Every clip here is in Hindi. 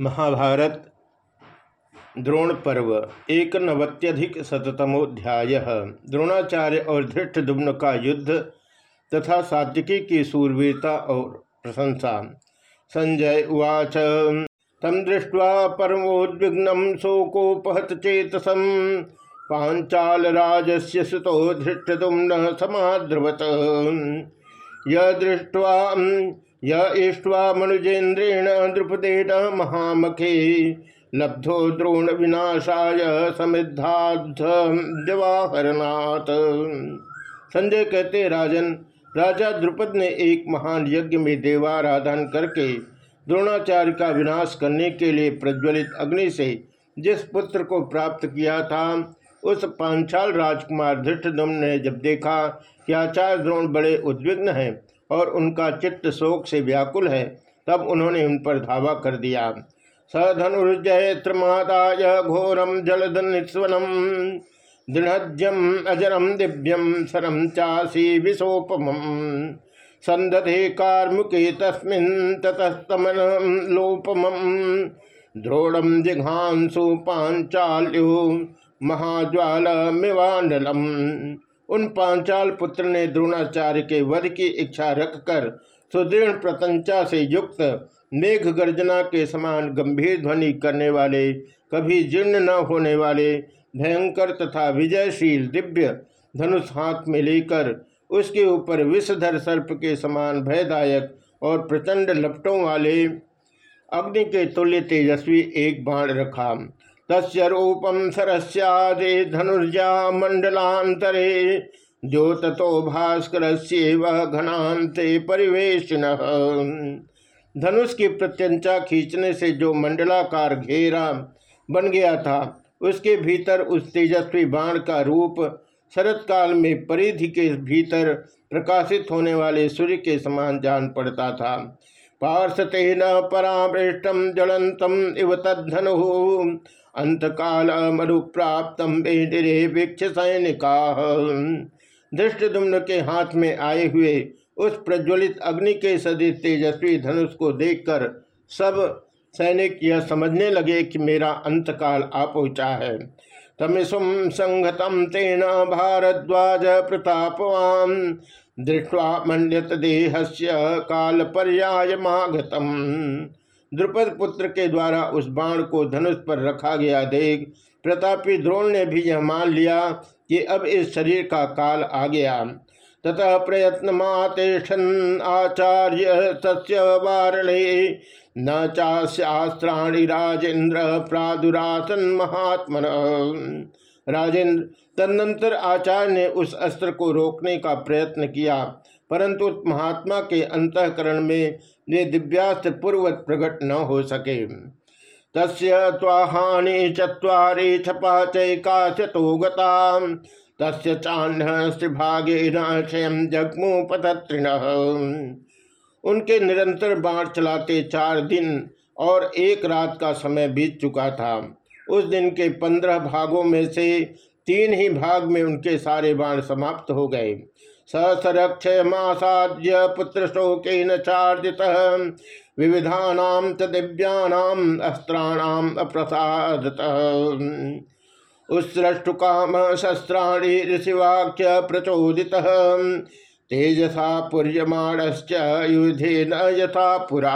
महाभारत, द्रोण पर्व एक नवत्यधिक शतमोध्याय द्रोणाचार्य और धृष्टदुम्न का युद्ध तथा सात्विकी की सूरवीरता और प्रशंसा। संजय उवाच। तम दृष्ट्वा परमोद्विग्न शोकोपहत चेतसम पांचाल राजस्य सुतो धृष्टदुम्न समाद्रवत यृष्ट्वा यष्ट्वा मनुजेन्द्रेण द्रुपदेन महामखे, लब्धो द्रोण विनाशाय समृद्धाथ जवाहरनाथ संजय कहते, राजन, राजा द्रुपद ने एक महान यज्ञ में देवाराधन करके द्रोणाचार्य का विनाश करने के लिए प्रज्वलित अग्नि से जिस पुत्र को प्राप्त किया था, उस पांचाल राजकुमार धृष्टदम ने जब देखा कि आचार्य द्रोण बड़े उद्विग्न हैं और उनका चित्त शोक से व्याकुल है, तब उन्होंने उन पर धावा कर दिया। स सधनुर्जयत्रमादाय घोरम जलद निस्वनम दृढ़ज्यम अजरम दिव्यम सरम चासी विशोपम संदधे कार्मुके तस्मिन् ततस्तमन लोपम द्रोणम जिघांसु पांचाल्यो महाज्वालमिवांडलम उन पांचाल पुत्र ने द्रोणाचार्य के वध की इच्छा रखकर सुदृढ़ प्रतंचा से युक्त मेघ गर्जना के समान गंभीर ध्वनि करने वाले, कभी जीर्ण न होने वाले, भयंकर तथा विजयशील दिव्य धनुष हाथ में लेकर उसके ऊपर विषधर सर्प के समान भयदायक और प्रचंड लपटों वाले अग्नि के तुल्य तेजस्वी एक बाण रखा। तस्य रूपम सरस्यादे धनुर्जा मंडलांतरे जो ततो भास्कर घनाते परिवेश धनुष की प्रत्यंचा खींचने से जो मंडलाकार घेरा बन गया था, उसके भीतर उस तेजस्वी बाण का रूप शरत काल में परिधि के भीतर प्रकाशित होने वाले सूर्य के समान जान पड़ता था। पार्षतेन परामृष्टम जलंतम इव तद्धनु। अंत काल मरुप्राप्त वीक्ष सैनिका धृष्टदुम्न के हाथ में आए हुए उस प्रज्वलित अग्नि के सदी तेजस्वी धनुष को देखकर सब सैनिक यह समझने लगे कि मेरा अंतकाल आ पहुँचा है। तमिसुम संगतम तेन भारद्वाज प्रतापवान। दृष्टवा मंडित देहस्य काल पर्याय मागतम द्रुपद पुत्र के द्वारा उस बाण को धनुष पर रखा गया देख प्रतापी द्रोण ने भी यह मान लिया कि अब इस शरीर का काल आ गया। ततः प्रयत्न मातेषन आचार्य सत्य वारणे। न चास्त्राणी राजेन्द्र प्रादुरासन महात्मन। राजेंद्र तदनंतर आचार्य ने उस अस्त्र को रोकने का प्रयत्न किया। परंतु महात्मा के अंतकरण में वे दिव्यास्त्र पूर्वत प्रकट न हो सके। तस्य त्वाहानि चुरी छपा चैकाशतो गता तस्य चान्न श्रीभागे क्षय जगमु पतत्रिण उनके निरंतर बाण चलाते चार दिन और एक रात का समय बीत चुका था। उस दिन के पंद्रह भागों में से तीन ही भाग में उनके सारे बाण समाप्त हो गए। ससरक्षय मासाद्य पुत्र शोके न चार्जित। विविधानाम च दिव्यानाम अस्त्राणाम अप्रसादत। उत्सृष्टुकाम शस्त्राणी ऋषिवाक्य प्रचोदित। तेजसा पुर्यमाणश्च युधे न यथा पुरा।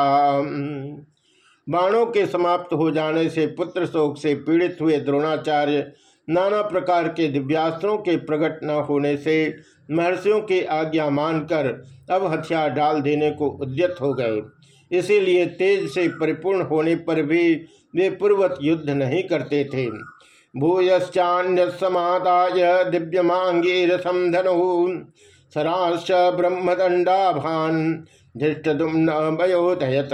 बाणों के समाप्त हो जाने से पुत्र शोक से पीड़ित हुए द्रोणाचार्य नाना प्रकार के दिव्यास्त्रों के प्रकट न होने से महर्षियों की आज्ञा मानकर अब हथियार डाल देने को उद्यत हो गए। इसीलिए तेज से परिपूर्ण होने पर भी वे पूर्वत युद्ध नहीं करते थे। भूयश्चान्य समादाय दिव्यमांगी रसम धनु सराश्च ब्रह्मदंडाभान धृष्टुम्न वयोदयत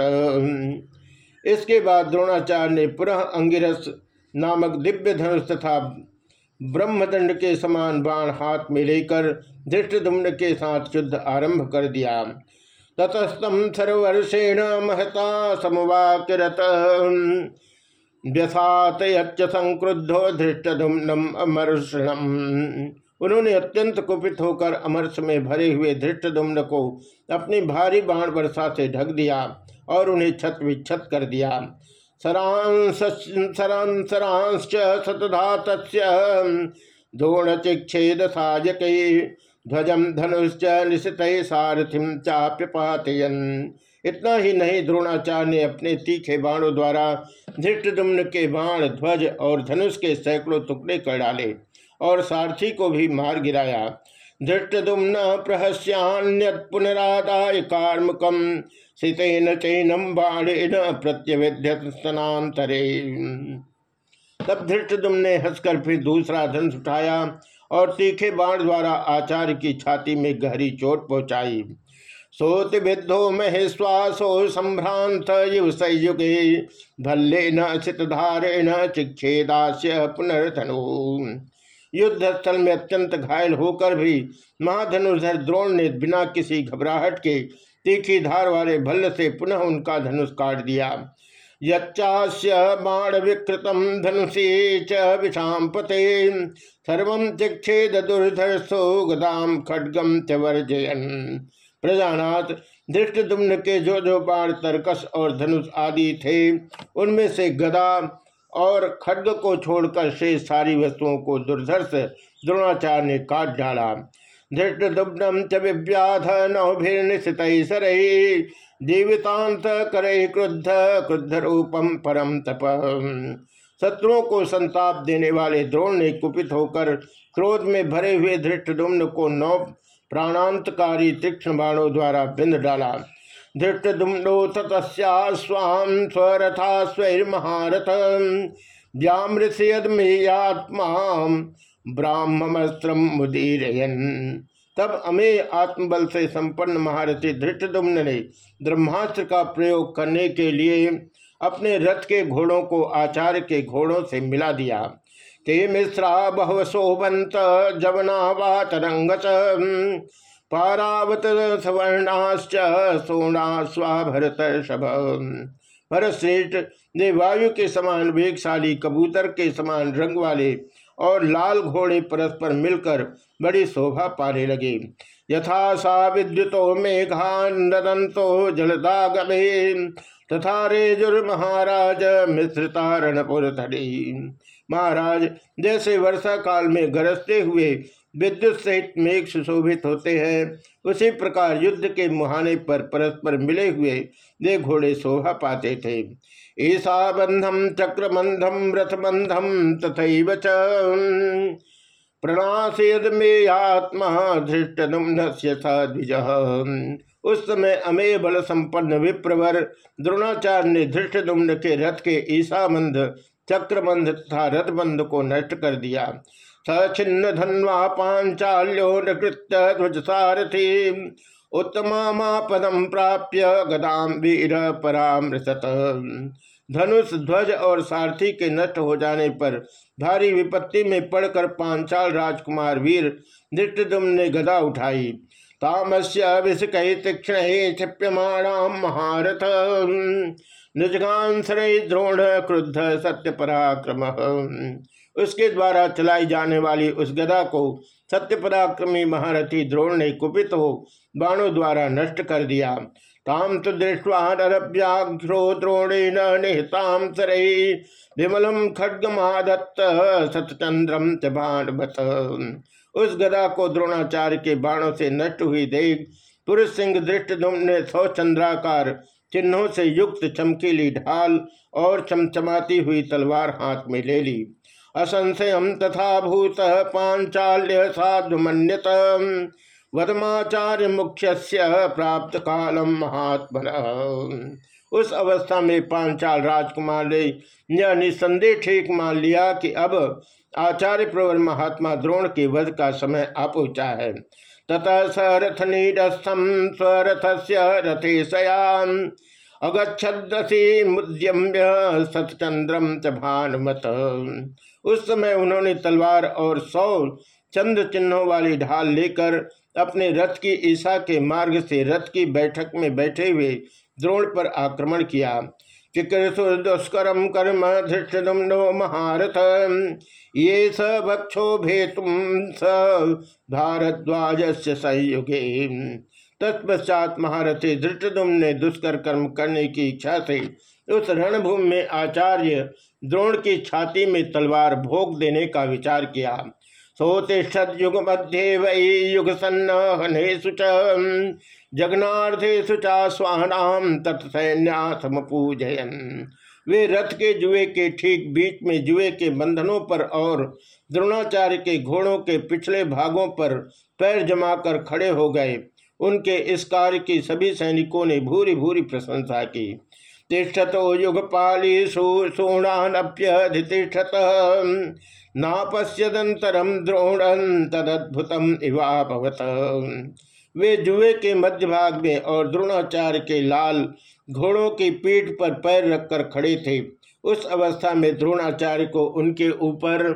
इसके बाद द्रोणाचार्य ने पुनः अंगिरस नामक दिव्य धनुष तथा ब्रह्मदंड के समान बाण हाथ में लेकर धृष्टुम्न के साथ युद्ध आरंभ कर दिया। ततस्तम सर्वर्षेण महता समवाकिरत व्यसात संक्रुद्धो धृष्टुम्नम अमर्षणम। उन्होंने अत्यंत कुपित होकर अमरस में भरे हुए धृष्टुम्न को अपनी भारी बाण वर्षा से ढक दिया और उन्हें छत विच्छत कर दिया। सरांसरांश्च सतधा तस्य द्रोणचिक्षेद साजक ध्वजम धनुश्च निशित सारथिम चाप्यपातयन। इतना ही नहीं द्रोणाचार्य ने अपने तीखे बाणों द्वारा धृष्टदुम्न के बाण, ध्वज और धनुष के सैकड़ों टुकड़े कर डाले और सारथी को भी मार गिराया। धृष्टदुम्न प्रहस्यान्य पुनरादाय कार्मकम सितेन चैनम बाणेन प्रत्यवेद्य स्तनातरे तब धृष्टदुम ने हंसकर फिर दूसरा धनुष उठाया और तीखे बाण द्वारा आचार्य की छाती में गहरी चोट पहुंचाई। सोति विद्धो महेश्वासो संभ्रांत युव संयुगे, भल्ले न धारे न चिक्षेदास्य पुनर्धनु। युद्ध स्थल में अत्यंत घायल होकर भी महाधनुर्धर द्रोण ने बिना किसी घबराहट के तीखी धार वाले भल्ल से पुनः उनका धनुष काट दिया। यच्चास्य बाण विकृतम धनुषी च विषाम पते। सर्व चिक्षेद दुर्धर्षो गदाम खड्गम च प्रजानाथ दृष्ट दुम्न के जो जो बाण, तरकस और धनुष आदि थे, उनमें से गदा और खड्ग को छोड़कर शेष सारी वस्तुओं को दुर्धर्ष द्रोणाचार्य ने काट डाला। धृष्ट दुग्धम च विव्याध नौभिर्निशित सर जीवितांत करे क्रुद्ध क्रुद्ध रूपम परम तप। शत्रुओं को संताप देने वाले द्रोण ने कुपित होकर क्रोध में भरे हुए धृष्ट दुम्न को नौ प्राणांतकारी तीक्ष्ण बाणों द्वारा बिंद डाला। धृष्टुम्नो ततस्यास्वाम स्वरथा स्वैर्महारथ व्यामृषयदमेयात्मा ब्राह्मस्त्र मुदीरयन। तब अमे आत्मबल से संपन्न महारथी धृष्टुम्न ने ब्रह्मास्त्र का प्रयोग करने के लिए अपने रथ के घोड़ों को आचार्य के घोड़ों से मिला दिया। ते मिश्रा बहव शोभंत जवना वा तरंग पारावत सवर्णाश्च सोना स्वाभरत शभ। भरत श्रेष्ठ ने वायु के समान वेगशाली, कबूतर के समान रंग वाले और लाल घोड़े परस्पर मिलकर बड़ी शोभा पाने लगे। यथा सा विद्युतो मेघानदंतो जलदागमे, तथा रेजुर महाराज मिश्रतारणपुर महाराज, जैसे वर्षा काल में गरजते हुए विद्युत सहित मेघ सुशोभित होते हैं। उसी प्रकार युद्ध के मुहाने पर परस्पर मिले हुए वे घोड़े शोभा पाते थे। ईसा बंधम चक्रबंधम, रथबंधम तथा प्रणाशेद में आत्मा धृष्ट द्विज। उस समय अमेय बल संपन्न विप्रवर, द्रोणाचार्य ने धृष्ट के रथ के ईसाबंध चक्रबंध तथा रथबंध को नष्ट कर दिया। सचिन्न धन्वा पांचाल्यो नृत्य ध्वज सारथी उत्तमा पदम प्राप्य गदाम वीर परामृत धनुष, ध्वज और सारथी के नष्ट हो जाने पर भारी विपत्ति में पड़कर पांचाल राजकुमार वीर धृष्टुम ने गदा उठाई। तामस्य तीक्षण क्षिप्यमाणाम महारथ। निजगांसर द्रोण, क्रुद्ध सत्य पराक्रम उसके द्वारा चलाई जाने वाली उस गदा को सत्य पराक्रमी महारथी द्रोण ने कुपित हो बाणों द्वारा नष्ट कर दिया। ताम तो दृष्टवानरव्याघ्रो द्रोणेन निहताम सरई विमलम खड्गमादत्त सतचंद्रम च बाणवत उस गदा को द्रोणाचार्य के बाणों से नष्ट हुई देख पुरुष सिंह दृष्ट ने सौ चंद्राकार चिन्हों से युक्त चमकीली ढाल और चमचमाती हुई तलवार हाथ में ले ली। असंशय तथा भूत पांचाल्य साधु मन्यत वदमाचार्य मुख्य प्राप्त कालम महात्मा उस अवस्था में पांचाल राजकुमार ने यह निसंदेह ठीक मान लिया कि अब आचार्य प्रवर महात्मा द्रोण के वध का समय आ पहुँचा है। ततः स रथ नीडस्थम स्वरथ से रथे सयाम। अगछदसी मुद्यम्य सतचंद्रम च भानुमत उस समय उन्होंने तलवार और सौ चंद्र चिन्हों वाली ढाल लेकर अपने रथ की ईसा के मार्ग से रथ की बैठक में बैठे हुए द्रोण पर आक्रमण किया। दुष्कर्म कर्म धृष्टुम्नो महारथ। ये स भक्षो भेतुम स भारद्वाज संयुगे। तत्पश्चात महारथी धृष्टुम ने दुष्कर कर्म करने की इच्छा से उस रणभूमि में आचार्य द्रोण की छाती में तलवार भोग देने का विचार किया। सोतिषद युग मध्य वही युग सन्नहनेशु जगनार्थेशु चास्वानाम तत्सैन्यासम पूजयन। वे रथ के जुए के ठीक बीच में जुए के बंधनों पर और द्रोणाचार्य के घोड़ों के पिछले भागों पर पैर जमाकर खड़े हो गए। उनके इस कार्य की सभी सैनिकों ने भूरी भूरी प्रशंसा की। तिष्ठतो युगपाली सोणानप्यधितिष्ठत। नापश्यदंतरम द्रोणन तदद्भुतम इवाभवत वे जुए के मध्य भाग में और द्रोणाचार्य के लाल घोड़ों की पीठ पर पैर रखकर खड़े थे। उस अवस्था में द्रोणाचार्य को उनके ऊपर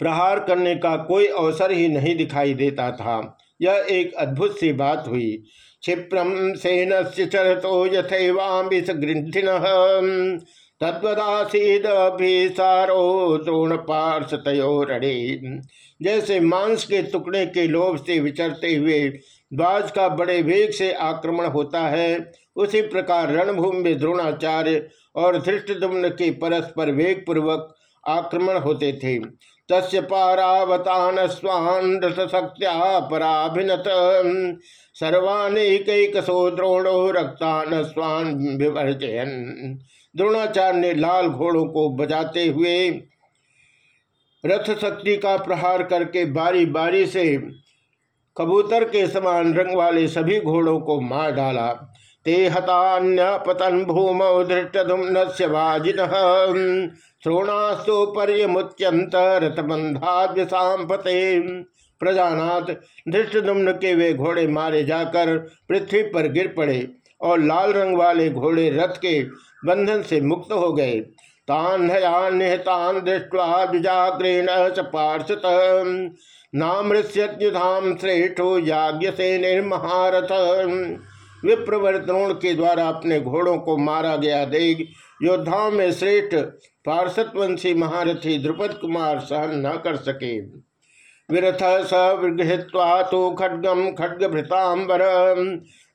प्रहार करने का कोई अवसर ही नहीं दिखाई देता था। यह एक अद्भुत सी बात हुई। क्षिप्रम सेन से चरतो यथवामिष गृंथिन द्रोण पार्षतयो रणे जैसे मांस के टुकड़े के लोभ से विचरते हुए बाज का बड़े वेग से आक्रमण होता है, उसी प्रकार रणभूमि में द्रोणाचार्य और धृष्टदुम्न के परस्पर वेग पूर्वक आक्रमण होते थे। तस्य पारावतान स्वान रथशक्त्या पराभिनत सर्वानेकसो द्रोणो रक्तान स्वान विवर्जयन। द्रोणाचार्य ने लाल घोड़ों को बजाते हुए रथ शक्ति का प्रहार करके बारी बारी से कबूतर के समान रंग वाले सभी घोड़ों को मार डाला। ते हतान्य पतन भूमौ धृष्टुम्न से श्रोणास्तु पर्यमुच्यंत रथबंधाद्यसापते प्रजानाथ, धृष्टुम्न के वे घोड़े मारे जाकर पृथ्वी पर गिर पड़े और लाल रंग वाले घोड़े रथ के बंधन से मुक्त हो गए। तान निहतान दृष्टवा द्विजाग्रेण च पार्षत। नामृष्युधाम श्रेष्ठो याज्ञ से निर्महारथ। विप्रवर द्रोण के द्वारा अपने घोड़ों को मारा गया देख योद्धाओं में श्रेष्ठ पार्षदवंशी महारथी द्रुपद कुमार सहन न कर सके। विरथ स विगृहत्वा तो खड्गम खड्ग भृतांबर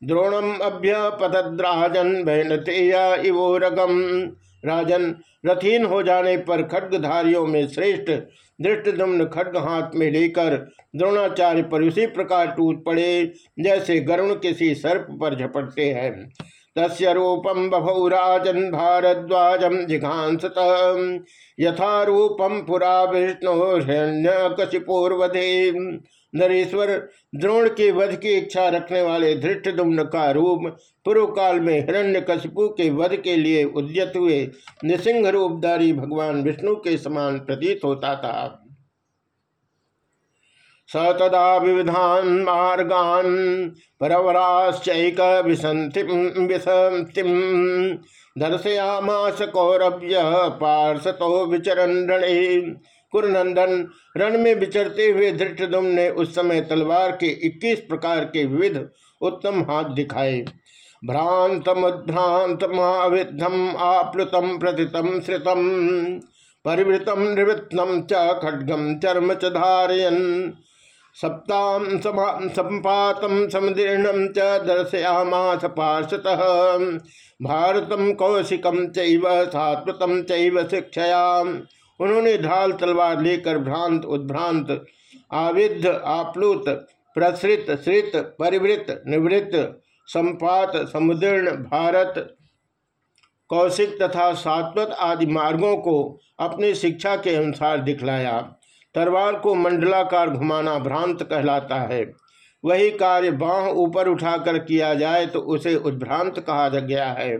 द्रोणम अभ्य पदद्राजन बहनतेया इवोरगम राजन रथीन हो जाने पर खड्गधारियों में श्रेष्ठ दृष्टदम्न खड्ग हाथ में लेकर द्रोणाचार्य पर उसी प्रकार टूट पड़े, जैसे गरुण किसी सर्प पर झपटते हैं। तस्य रूपम बभौ राजन पुरा विष्णु हिरण्य कशिपूर्वधे नरेश्वर, द्रोण के वध की इच्छा रखने वाले धृष्टदुम्न का रूप पूर्व काल में हिरण्य कशिपु के वध के लिए उद्यत हुए निसिंह रूपधारी भगवान विष्णु के समान प्रतीत होता था। स तदा विविधान मार्गान परवराश्चैक विसंतिम दर्शयामास कौरव्य पार्षतो विचरण रे कुरनंदन रण में विचरते हुए धृष्टुम ने उस समय तलवार के 21 प्रकार के विविध उत्तम हाथ दिखाए। भ्रांतमुद्भ्रांत महाविद्धम आप्लुतम प्रतितम श्रितम, परिवृतम निवृत्तम च खड्गम चर्म च धारयन। सप्ताम संपातम समदीर्णम च दर्शयामास पार्षत भारतम कौशिकम चैव चैव उन्होंने ढाल तलवार लेकर भ्रांत उद्भ्रांत, आविद्ध, आप्लुत, प्रसृत, श्रित, परिवृत, निवृत्त, संपात, समुदीर्ण, भारत, कौशिक तथा सात्वत आदि मार्गों को अपनी शिक्षा के अनुसार दिखलाया। तलवार को मंडलाकार घुमाना भ्रांत कहलाता है। वही कार्य बाह ऊपर उठाकर किया जाए तो उसे उद्भ्रांत कहा गया है।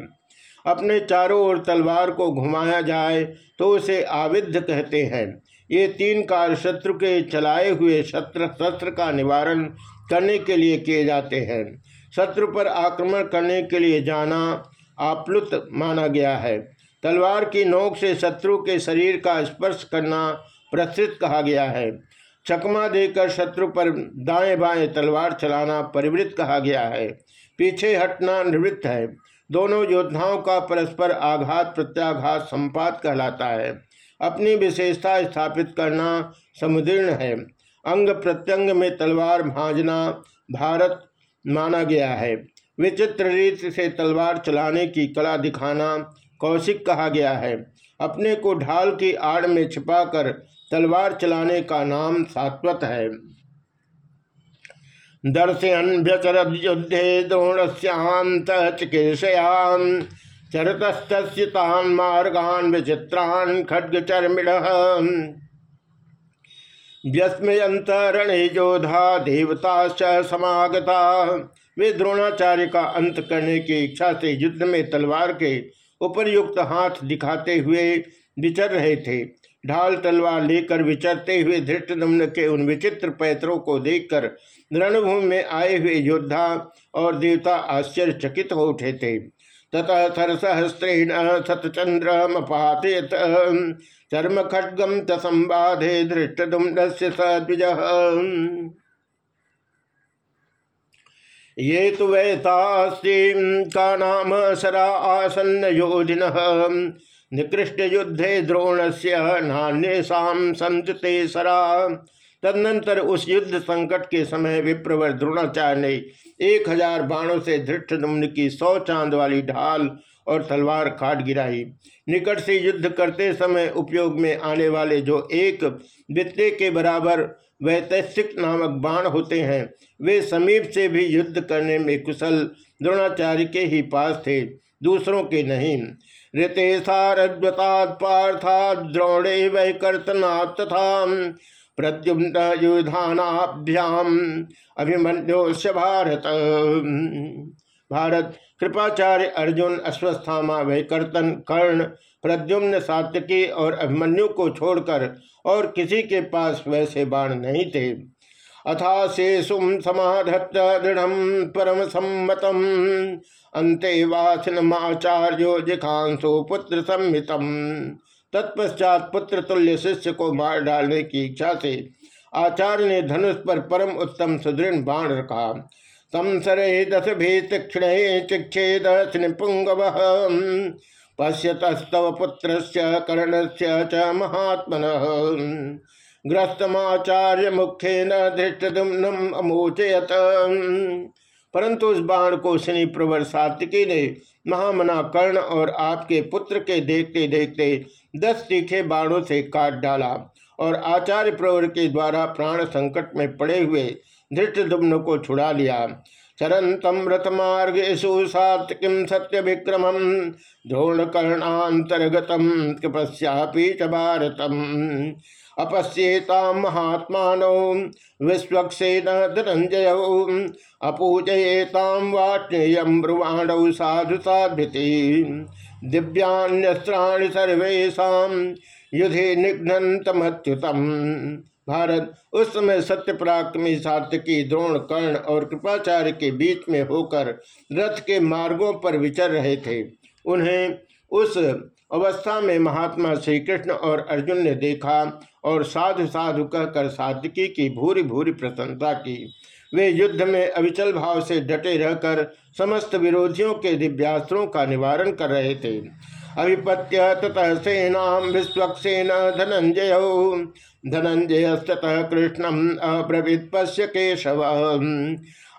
अपने चारों ओर तलवार को घुमाया जाए तो उसे आविद्ध कहते हैं। ये तीन कार्य शत्रु के चलाए हुए शत्र शस्त्र का निवारण करने के लिए किए जाते हैं। शत्रु पर आक्रमण करने के लिए जाना आप्लुत माना गया है। तलवार की नोक से शत्रु के शरीर का स्पर्श करना प्रस्तुत कहा गया है। चकमा देकर शत्रु पर दाएँ बाएँ तलवार चलाना परिवृत्त कहा गया है। पीछे हटना निवृत्त है। दोनों योद्धाओं का परस्पर आघात, प्रत्याघात, संपात कहलाता है। अपनी विशेषता स्थापित करना समुदीर्ण है। अंग प्रत्यंग में तलवार भाजना भारत माना गया है। विचित्र रीति से तलवार चलाने की कला दिखाना कौशिक कहा गया है। अपने को ढाल की आड़ में छिपाकर तलवार चलाने का नाम सात्वत है। दर्शयन व्यचरद युद्धे द्रोणस्यांत चिकीर्षयाम चरतस्तान मार्गान विचित्रान खड्ग चर्मिण व्यस्मयंतरणे योधा देवता समागता। वे द्रोणाचार्य का अंत करने की इच्छा से युद्ध में तलवार के उपरयुक्त हाथ दिखाते हुए विचर रहे थे। ढाल तलवार लेकर विचरते हुए धृष्टदम्न के उन विचित्र पैतरों को देखकर रणभूमि में आए हुए योद्धा और देवता आश्चर्यचकित हो उठे थे। ततः सरसहस्रेण सतचंद्रमपातेत चर्म खड्गम च संबाधे धृष्टदुम्न से सद्विज ये तो वैतास्ती का नाम सरा आसन्न योधिन निकृष्ट युद्धे द्रोण से नान्यम संतते सरा। तदनंतर उस युद्ध संकट के समय विप्रवर द्रोणाचार्य ने एक हज़ार बाणों से धृष्ट की सौ चाँद वाली ढाल और तलवार काट गिराई। निकट से युद्ध करते समय उपयोग में आने वाले जो एक वित्ते के बराबर वैतस्सिक नामक बाण होते हैं, वे समीप से भी युद्ध करने में कुशल द्रोणाचार्य के ही पास थे, दूसरों के नहीं। ऋते सारद्वता पार्था द्रोणे वह कर्तना तथा प्रद्युम्न युधानाभ्याम अभिमन्योश भारत। भारत, कृपाचार्य अर्जुन, अश्वस्थामा, वैकर्तन, कर्ण, प्रद्युम्न सात्यकी और अभिमन्यु को छोड़कर और किसी के पास वैसे बाण नहीं थे। अथा शेषुम समाधत्त दृढ़ परम सम्मतम अंते वाचनमाचार्यो जिखांसो पुत्र संहितम। तत्पश्चात पुत्र तुल्य शिष्य को मार डालने की इच्छा से आचार्य ने धनुष पर परम उत्तम सुदृढ़ बाण रखा। संसरे दस भी तीक्षण चिक्षेद पुंगव। पश्यतस्तव पुत्र कर्ण से च महात्मन। ग्रस्तमाचार्य मुख्य न धृष्टुम्नम अमोचयत। परंतु उस बाण को शनि प्रवर सात्विकी ने महामना कर्ण और आपके पुत्र के देखते देखते दस तीखे बाणों से काट डाला और आचार्य प्रवर के द्वारा प्राण संकट में पड़े हुए धृष्टुम्न को छुड़ा लिया। चरंतम रथ मार्गेशु सात्विकीम सत्य विक्रम द्रोण कर्णांतर्गतम कृपस्यापी च भारतम। अपश्येता महात्मा विश्वक्सेन धनंजय अपूजयेताम वाट्येयम ब्रुवाणौ साधु साधृति दिव्यान्यस्त्राणि सर्वेशा युधे निघ्नतमच्युतम भारत उस समय सत्य पराक्रमी सात्यकी द्रोण, कर्ण और कृपाचार्य के बीच में होकर रथ के मार्गों पर विचर रहे थे। उन्हें उस अवस्था में महात्मा श्री कृष्ण और अर्जुन ने देखा और साधु साधु कहकर सात्विकी की भूरी भूरी प्रसन्नता की। वे युद्ध में अविचल भाव से डटे रहकर समस्त विरोधियों के दिव्यास्त्रों का निवारण कर रहे थे। अभिपत्य ततः सेना विश्वक्सेन धनंजय। धनंजय ततः कृष्णम अब्रवीत पश्य केशव।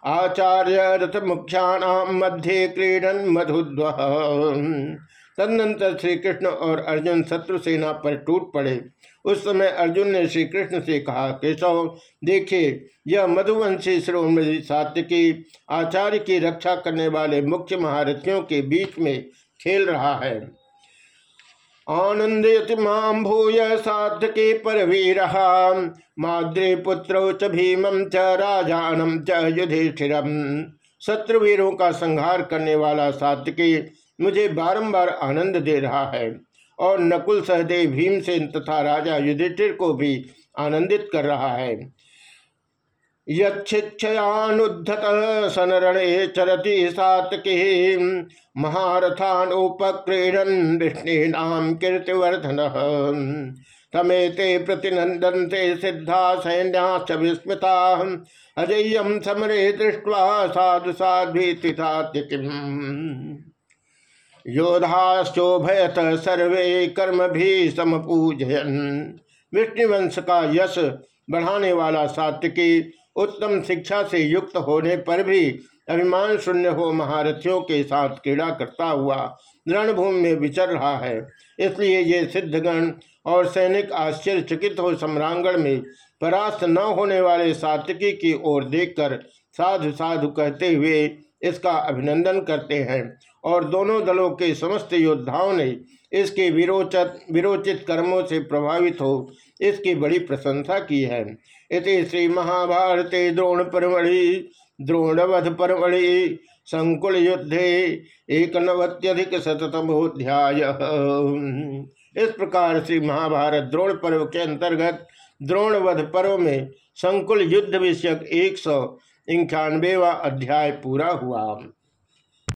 आचार्य रथ मुख्यानाम मध्य क्रीडन मधुद्व तदनंतर श्री कृष्ण और अर्जुन शत्रु सेना पर टूट पड़े। उस समय अर्जुन ने श्री कृष्ण से कहा, केशव, देखिए, यह मधुवंशी श्रोमणि सात्यकी आचार्य की रक्षा करने वाले मुख्य महारथियों के बीच में खेल रहा है। आनंदयति माम भूय साधके पर वीर, माद्रे पुत्रो च भीमं च राजानम च युधिष्ठिरम। शत्रुवीरों का संहार करने वाला सात्यकी मुझे बारंबार आनंद दे रहा है और नकुल सहदेव भीमसेन तथा राजा युधिष्ठिर को भी आनंदित कर रहा है। यक्षयानुद्धत सनरणे चरति सातके महारथानुपक्रीडन विष्णीनाम कीर्तिवर्धन। तमेते प्रतिनंदनते सिद्धा सैन्याच विस्मृता। समरे दृष्ट्वा साधु साध्वी योधाश्चोभयत सर्वे कर्म भी समपूजयन। विष्णुवंश का यश बढ़ाने वाला सात्विकी उत्तम शिक्षा से युक्त होने पर भी अभिमान शून्य हो महारथियों के साथ क्रीड़ा करता हुआ रणभूमि में विचर रहा है। इसलिए ये सिद्धगण और सैनिक आश्चर्यचकित हो सम्रांगण में परास्त न होने वाले सात्विकी की ओर देखकर साधु साधु कहते हुए इसका अभिनंदन करते हैं। और दोनों दलों के समस्त योद्धाओं ने इसके विरोचित विरोचित कर्मों से प्रभावित हो इसकी बड़ी प्रशंसा की है। इति श्री महाभारते द्रोण परमढ़ि, द्रोणवध परमढ़ि, संकुल युद्धे एक नवत्यधिक शतमोध्याय इस प्रकार श्री महाभारत द्रोण पर्व के अंतर्गत द्रोणवध पर्व में संकुल युद्ध विषयक एक सौ इक्यानवेवा अध्याय पूरा हुआ।